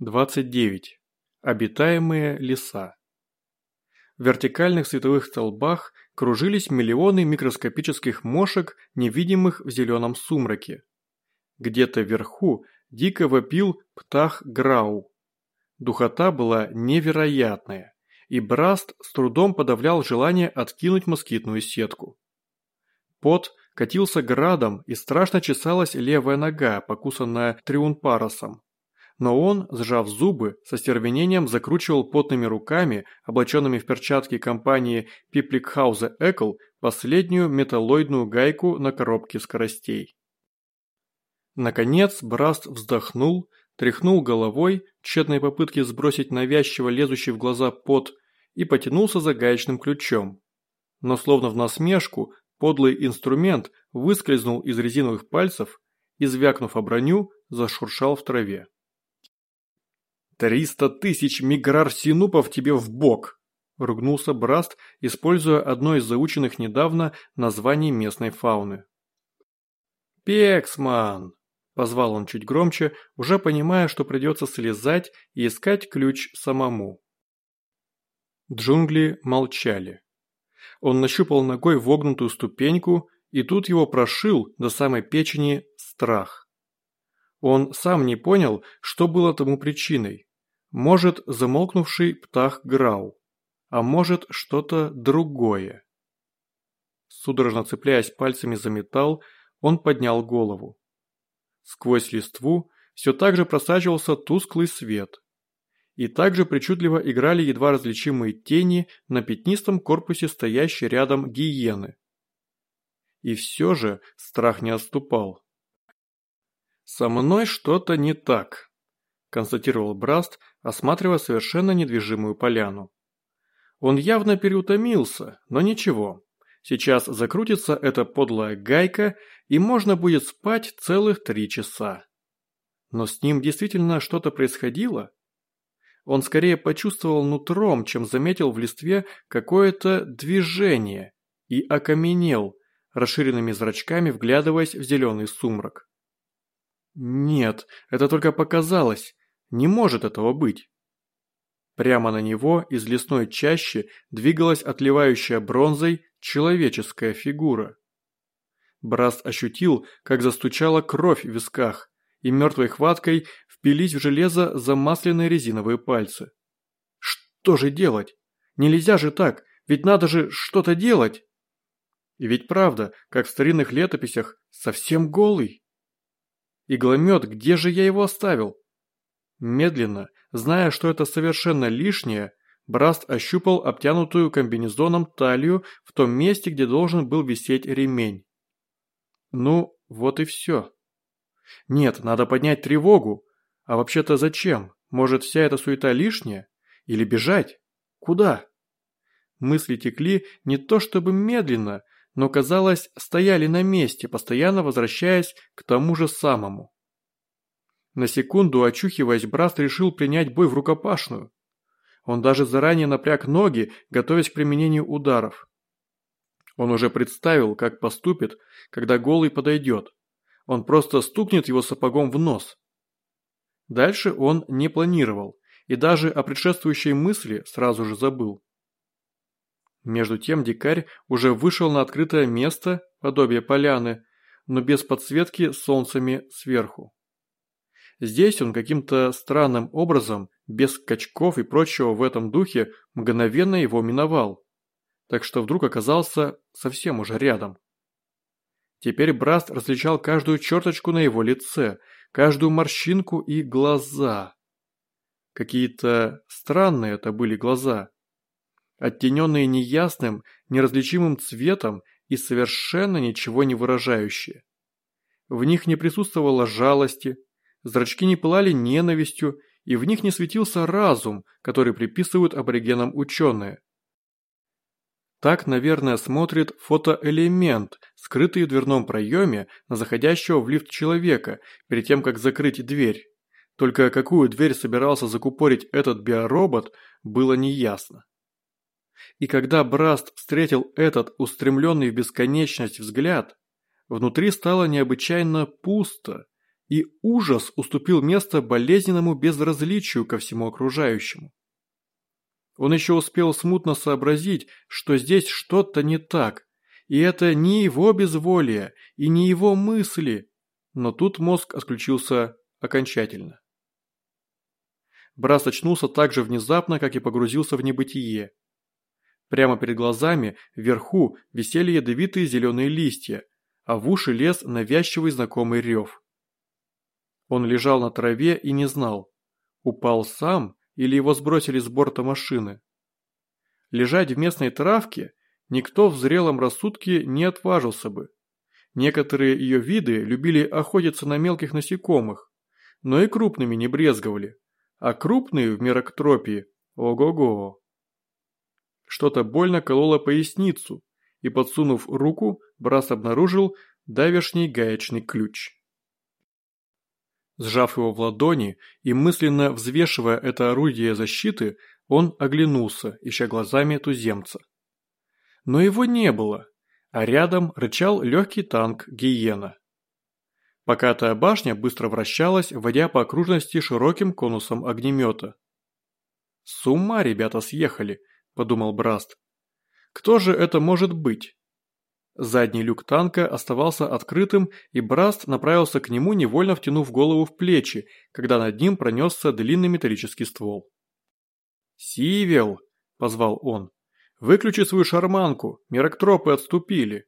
29. Обитаемые леса. В вертикальных световых столбах кружились миллионы микроскопических мошек, невидимых в зеленом сумраке. Где-то вверху дико вопил птах Грау. Духота была невероятная, и Браст с трудом подавлял желание откинуть москитную сетку. Пот катился градом и страшно чесалась левая нога, покусанная триунпаросом но он, сжав зубы, со стервенением закручивал потными руками, облаченными в перчатки компании Пипликхаузе Экл, последнюю металлоидную гайку на коробке скоростей. Наконец Браст вздохнул, тряхнул головой, тщетной попытки сбросить навязчиво лезущий в глаза пот, и потянулся за гаечным ключом. Но словно в насмешку, подлый инструмент выскользнул из резиновых пальцев и, звякнув о броню, зашуршал в траве. «Триста тысяч миграрсинупов тебе в бок!» – ругнулся Браст, используя одно из заученных недавно названий местной фауны. «Пексман!» – позвал он чуть громче, уже понимая, что придется слезать и искать ключ самому. Джунгли молчали. Он нащупал ногой вогнутую ступеньку, и тут его прошил до самой печени страх. Он сам не понял, что было тому причиной. Может, замолкнувший птах Грау, а может, что-то другое. Судорожно цепляясь пальцами за металл, он поднял голову. Сквозь листву все так же просачивался тусклый свет. И также причудливо играли едва различимые тени на пятнистом корпусе стоящей рядом гиены. И все же страх не отступал. «Со мной что-то не так», констатировал Браст, осматривая совершенно недвижимую поляну. Он явно переутомился, но ничего. Сейчас закрутится эта подлая гайка, и можно будет спать целых три часа. Но с ним действительно что-то происходило? Он скорее почувствовал нутром, чем заметил в листве какое-то движение и окаменел, расширенными зрачками вглядываясь в зеленый сумрак. Нет, это только показалось. Не может этого быть. Прямо на него из лесной чащи двигалась отливающая бронзой человеческая фигура. Браст ощутил, как застучала кровь в висках, и мертвой хваткой впились в железо замасленные резиновые пальцы. Что же делать? Нельзя же так, ведь надо же что-то делать. И ведь правда, как в старинных летописях, совсем голый. Игломет, где же я его оставил? Медленно, зная, что это совершенно лишнее, Браст ощупал обтянутую комбинезоном талию в том месте, где должен был висеть ремень. Ну, вот и все. Нет, надо поднять тревогу. А вообще-то зачем? Может, вся эта суета лишняя? Или бежать? Куда? Мысли текли не то чтобы медленно, но, казалось, стояли на месте, постоянно возвращаясь к тому же самому. На секунду, очухиваясь, Браст решил принять бой в рукопашную. Он даже заранее напряг ноги, готовясь к применению ударов. Он уже представил, как поступит, когда голый подойдет. Он просто стукнет его сапогом в нос. Дальше он не планировал, и даже о предшествующей мысли сразу же забыл. Между тем дикарь уже вышел на открытое место, подобие поляны, но без подсветки солнцами сверху. Здесь он каким-то странным образом, без скачков и прочего в этом духе, мгновенно его миновал. Так что вдруг оказался совсем уже рядом. Теперь Браст различал каждую черточку на его лице, каждую морщинку и глаза. Какие-то странные это были глаза. Оттененные неясным, неразличимым цветом и совершенно ничего не выражающие. В них не присутствовало жалости, Зрачки не пылали ненавистью, и в них не светился разум, который приписывают аборигенам ученые. Так, наверное, смотрит фотоэлемент, скрытый в дверном проеме на заходящего в лифт человека, перед тем, как закрыть дверь. Только какую дверь собирался закупорить этот биоробот, было неясно. И когда Браст встретил этот устремленный в бесконечность взгляд, внутри стало необычайно пусто, и ужас уступил место болезненному безразличию ко всему окружающему. Он еще успел смутно сообразить, что здесь что-то не так, и это не его безволие и не его мысли, но тут мозг отключился окончательно. Брас очнулся так же внезапно, как и погрузился в небытие. Прямо перед глазами, вверху, висели ядовитые зеленые листья, а в уши лез навязчивый знакомый рев. Он лежал на траве и не знал, упал сам или его сбросили с борта машины. Лежать в местной травке никто в зрелом рассудке не отважился бы. Некоторые ее виды любили охотиться на мелких насекомых, но и крупными не брезговали, а крупные в мероктропии – ого-го. Что-то больно кололо поясницу, и подсунув руку, Брас обнаружил давешний гаечный ключ. Сжав его в ладони и мысленно взвешивая это орудие защиты, он оглянулся, ища глазами туземца. Но его не было, а рядом рычал легкий танк «Гиена». Покатая башня быстро вращалась, водя по окружности широким конусом огнемета. «С ума ребята съехали», – подумал Браст. «Кто же это может быть?» Задний люк танка оставался открытым, и Браст направился к нему, невольно втянув голову в плечи, когда над ним пронесся длинный металлический ствол. «Сивел!» – позвал он. «Выключи свою шарманку, мироктропы отступили!»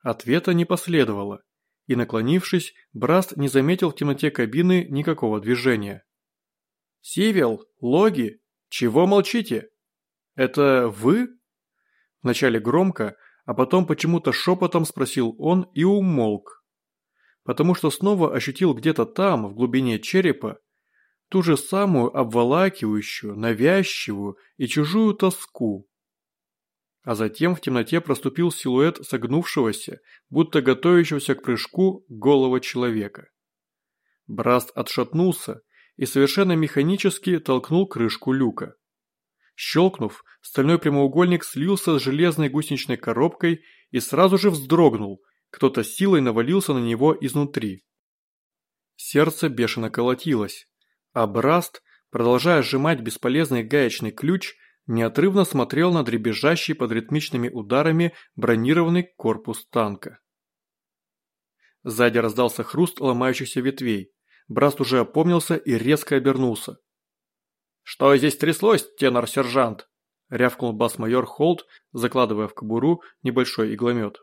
Ответа не последовало, и, наклонившись, Браст не заметил в темноте кабины никакого движения. «Сивел! Логи! Чего молчите? Это вы?» Вначале громко, а потом почему-то шепотом спросил он и умолк. Потому что снова ощутил где-то там, в глубине черепа, ту же самую обволакивающую, навязчивую и чужую тоску. А затем в темноте проступил силуэт согнувшегося, будто готовящегося к прыжку голого человека. Браст отшатнулся и совершенно механически толкнул крышку люка. Щелкнув, стальной прямоугольник слился с железной гусеничной коробкой и сразу же вздрогнул, кто-то силой навалился на него изнутри. Сердце бешено колотилось, а Браст, продолжая сжимать бесполезный гаечный ключ, неотрывно смотрел на дребезжащий под ритмичными ударами бронированный корпус танка. Сзади раздался хруст ломающихся ветвей. Браст уже опомнился и резко обернулся. «Что здесь тряслось, тенор-сержант?» – рявкнул бас-майор Холт, закладывая в кобуру небольшой игломет.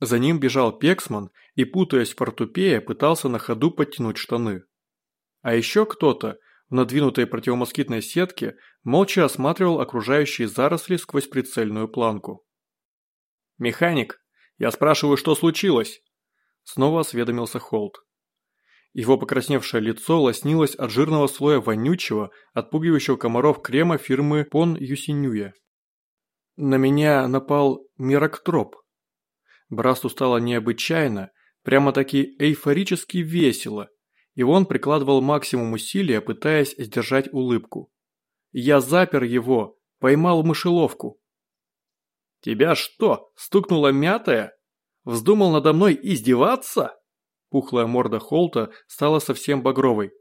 За ним бежал Пексман и, путаясь в портупее, пытался на ходу подтянуть штаны. А еще кто-то, в надвинутой противомоскитной сетке, молча осматривал окружающие заросли сквозь прицельную планку. «Механик, я спрашиваю, что случилось?» Снова осведомился Холт. Его покрасневшее лицо лоснилось от жирного слоя вонючего, отпугивающего комаров крема фирмы Пон Юсинюя. На меня напал мироктроп. Брасту стало необычайно, прямо-таки эйфорически весело, и он прикладывал максимум усилия, пытаясь сдержать улыбку. Я запер его, поймал мышеловку. «Тебя что, стукнула мятая? Вздумал надо мной издеваться?» Пухлая морда Холта стала совсем багровой.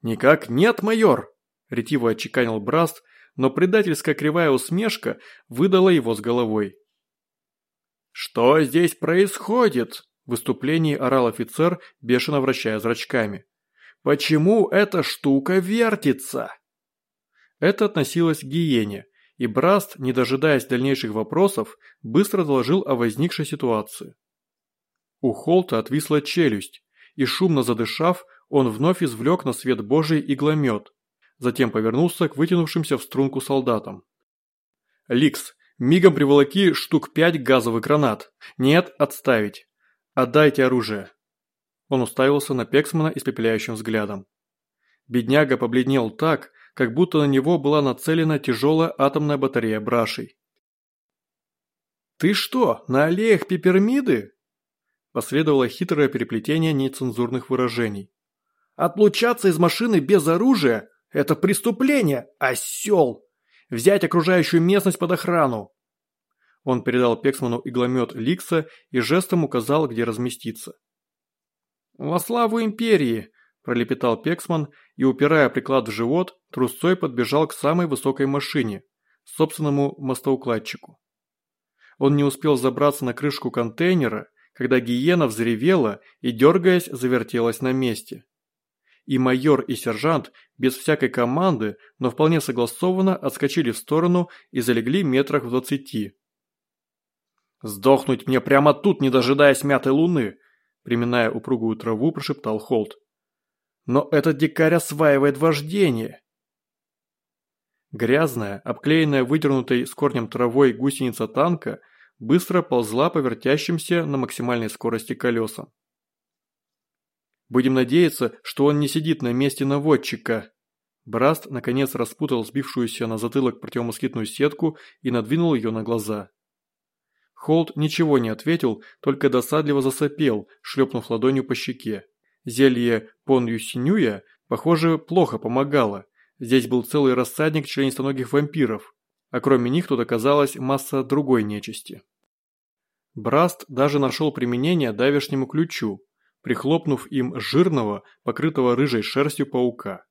«Никак нет, майор!» – ретиво отчеканил Браст, но предательская кривая усмешка выдала его с головой. «Что здесь происходит?» – в выступлении орал офицер, бешено вращая зрачками. «Почему эта штука вертится?» Это относилось к гиене, и Браст, не дожидаясь дальнейших вопросов, быстро доложил о возникшей ситуации. У Холта отвисла челюсть, и шумно задышав, он вновь извлек на свет божий игломет. Затем повернулся к вытянувшимся в струнку солдатам. «Ликс, мигом приволоки штук пять газовых гранат. Нет, отставить. Отдайте оружие». Он уставился на Пексмана испепеляющим взглядом. Бедняга побледнел так, как будто на него была нацелена тяжелая атомная батарея брашей. «Ты что, на аллеях Пипермиды?» Последовало хитрое переплетение нецензурных выражений. «Отлучаться из машины без оружия – это преступление, осел! Взять окружающую местность под охрану!» Он передал Пексману игломет Ликса и жестом указал, где разместиться. «Во славу империи!» – пролепетал Пексман и, упирая приклад в живот, трусцой подбежал к самой высокой машине – собственному мостоукладчику. Он не успел забраться на крышку контейнера, когда гиена взревела и, дергаясь, завертелась на месте. И майор, и сержант, без всякой команды, но вполне согласованно, отскочили в сторону и залегли метрах в двадцати. «Сдохнуть мне прямо тут, не дожидаясь мятой луны!» приминая упругую траву, прошептал Холт. «Но этот дикарь осваивает вождение!» Грязная, обклеенная выдернутой с корнем травой гусеница танка быстро ползла по вертящимся на максимальной скорости колесам. «Будем надеяться, что он не сидит на месте наводчика». Браст наконец распутал сбившуюся на затылок противомоскитную сетку и надвинул ее на глаза. Холд ничего не ответил, только досадливо засопел, шлепнув ладонью по щеке. Зелье Пон Юсинюя, похоже, плохо помогало. Здесь был целый рассадник членистоногих вампиров, а кроме них тут оказалась масса другой нечисти. Браст даже нашел применение давешнему ключу, прихлопнув им жирного, покрытого рыжей шерстью паука.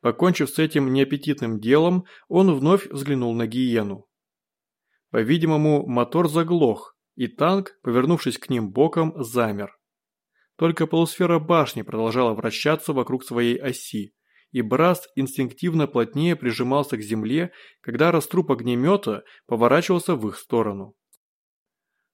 Покончив с этим неаппетитным делом, он вновь взглянул на гиену. По-видимому, мотор заглох, и танк, повернувшись к ним боком, замер. Только полусфера башни продолжала вращаться вокруг своей оси, и Браст инстинктивно плотнее прижимался к земле, когда раструб огнемета поворачивался в их сторону.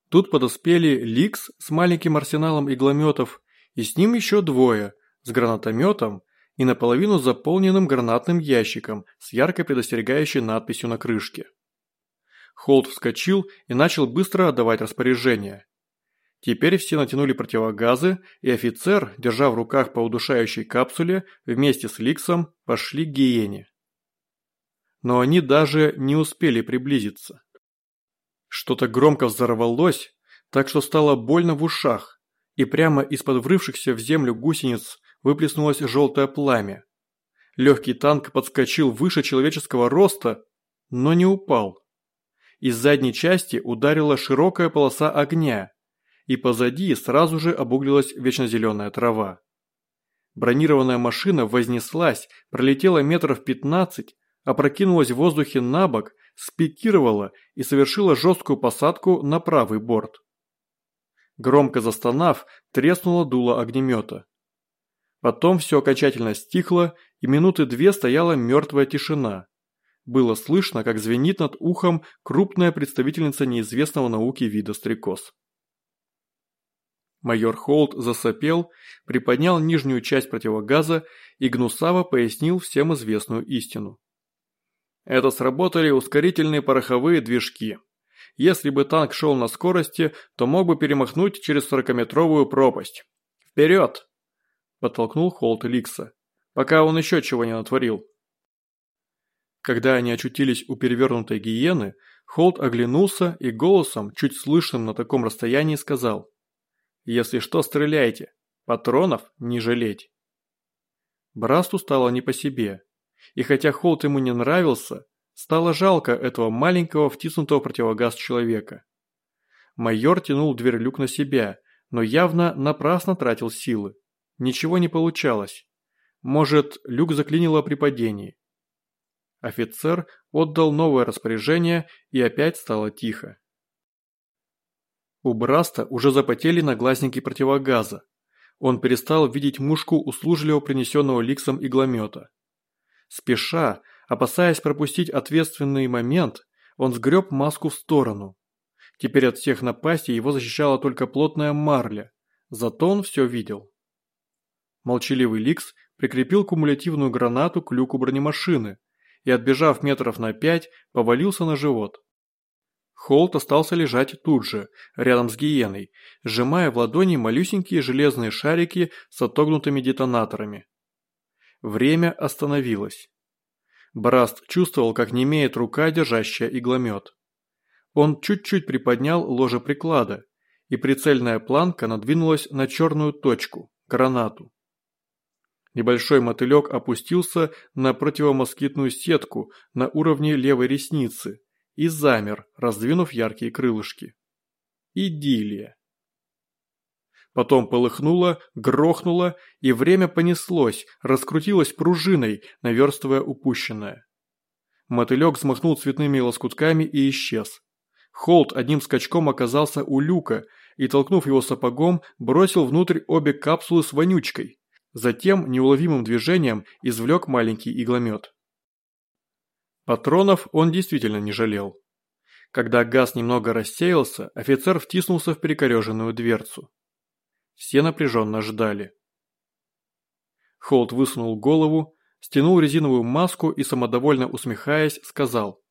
Тут подоспели Ликс с маленьким арсеналом иглометов, и с ним еще двое, с гранатометом и наполовину заполненным гранатным ящиком с ярко предостерегающей надписью на крышке. Холд вскочил и начал быстро отдавать распоряжения. Теперь все натянули противогазы, и офицер, держа в руках по удушающей капсуле, вместе с Ликсом пошли к гиене. Но они даже не успели приблизиться. Что-то громко взорвалось, так что стало больно в ушах, и прямо из-под врывшихся в землю гусениц выплеснулось желтое пламя. Легкий танк подскочил выше человеческого роста, но не упал. Из задней части ударила широкая полоса огня, и позади сразу же обуглилась вечнозеленая трава. Бронированная машина вознеслась, пролетела метров пятнадцать, опрокинулась в воздухе на бок, спикировала и совершила жесткую посадку на правый борт. Громко застонав, треснуло дуло огнемета. Потом все окончательно стихло, и минуты две стояла мертвая тишина. Было слышно, как звенит над ухом крупная представительница неизвестного науки вида стрекоз. Майор Холт засопел, приподнял нижнюю часть противогаза и гнусаво пояснил всем известную истину. Это сработали ускорительные пороховые движки. Если бы танк шел на скорости, то мог бы перемахнуть через сорокаметровую пропасть. «Вперед!» – подтолкнул Холт Ликса, пока он еще чего не натворил. Когда они очутились у перевернутой гиены, Холт оглянулся и голосом, чуть слышным на таком расстоянии, сказал «Если что, стреляйте. Патронов не жалеть». Брасту стало не по себе. И хотя Холт ему не нравился, стало жалко этого маленького втиснутого противогаз человека. Майор тянул дверь люк на себя, но явно напрасно тратил силы. Ничего не получалось. Может, люк заклинило при падении. Офицер отдал новое распоряжение и опять стало тихо. У Браста уже запотели наглазники противогаза. Он перестал видеть мушку услужливо принесенного Ликсом игломета. Спеша, опасаясь пропустить ответственный момент, он сгреб маску в сторону. Теперь от всех напастей его защищала только плотная марля, зато он все видел. Молчаливый Ликс прикрепил кумулятивную гранату к люку бронемашины, и, отбежав метров на пять, повалился на живот. Холт остался лежать тут же, рядом с гиеной, сжимая в ладони малюсенькие железные шарики с отогнутыми детонаторами. Время остановилось. Браст чувствовал, как немеет рука, держащая игломет. Он чуть-чуть приподнял ложе приклада, и прицельная планка надвинулась на черную точку, гранату. Небольшой мотылек опустился на противомоскитную сетку на уровне левой ресницы и замер, раздвинув яркие крылышки. Идиллия. Потом полыхнуло, грохнуло, и время понеслось, раскрутилось пружиной, наверстывая упущенное. Мотылек взмахнул цветными лоскутками и исчез. Холт одним скачком оказался у люка и, толкнув его сапогом, бросил внутрь обе капсулы с вонючкой. Затем неуловимым движением извлек маленький игломет. Патронов он действительно не жалел. Когда газ немного рассеялся, офицер втиснулся в перекореженную дверцу. Все напряженно ждали. Холт высунул голову, стянул резиновую маску и, самодовольно усмехаясь, сказал.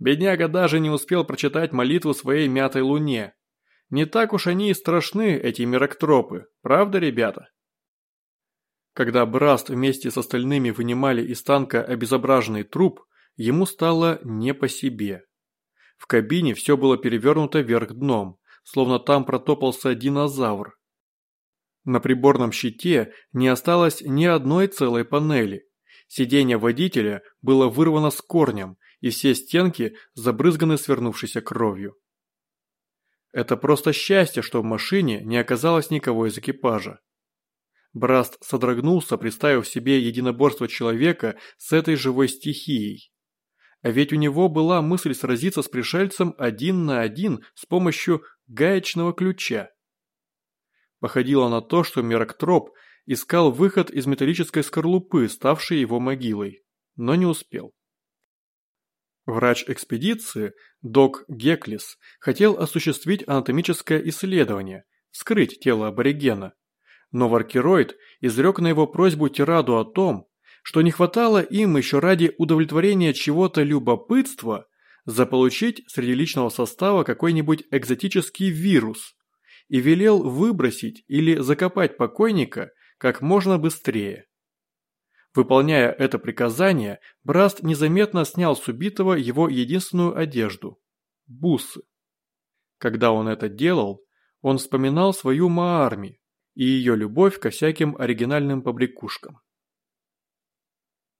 «Бедняга даже не успел прочитать молитву своей мятой луне. Не так уж они и страшны, эти мироктропы, правда, ребята?» Когда Браст вместе с остальными вынимали из танка обезображенный труп, ему стало не по себе. В кабине все было перевернуто вверх дном, словно там протопался динозавр. На приборном щите не осталось ни одной целой панели. Сиденье водителя было вырвано с корнем, и все стенки забрызганы свернувшейся кровью. Это просто счастье, что в машине не оказалось никого из экипажа. Браст содрогнулся, представив себе единоборство человека с этой живой стихией. А ведь у него была мысль сразиться с пришельцем один на один с помощью гаечного ключа. Походило на то, что Мероктроп искал выход из металлической скорлупы, ставшей его могилой, но не успел. Врач экспедиции, док Геклис, хотел осуществить анатомическое исследование, вскрыть тело аборигена. Но Варкероид изрек на его просьбу тираду о том, что не хватало им еще ради удовлетворения чего-то любопытства заполучить среди личного состава какой-нибудь экзотический вирус и велел выбросить или закопать покойника как можно быстрее. Выполняя это приказание, Браст незаметно снял с убитого его единственную одежду – бусы. Когда он это делал, он вспоминал свою Маарми и ее любовь ко всяким оригинальным побрякушкам.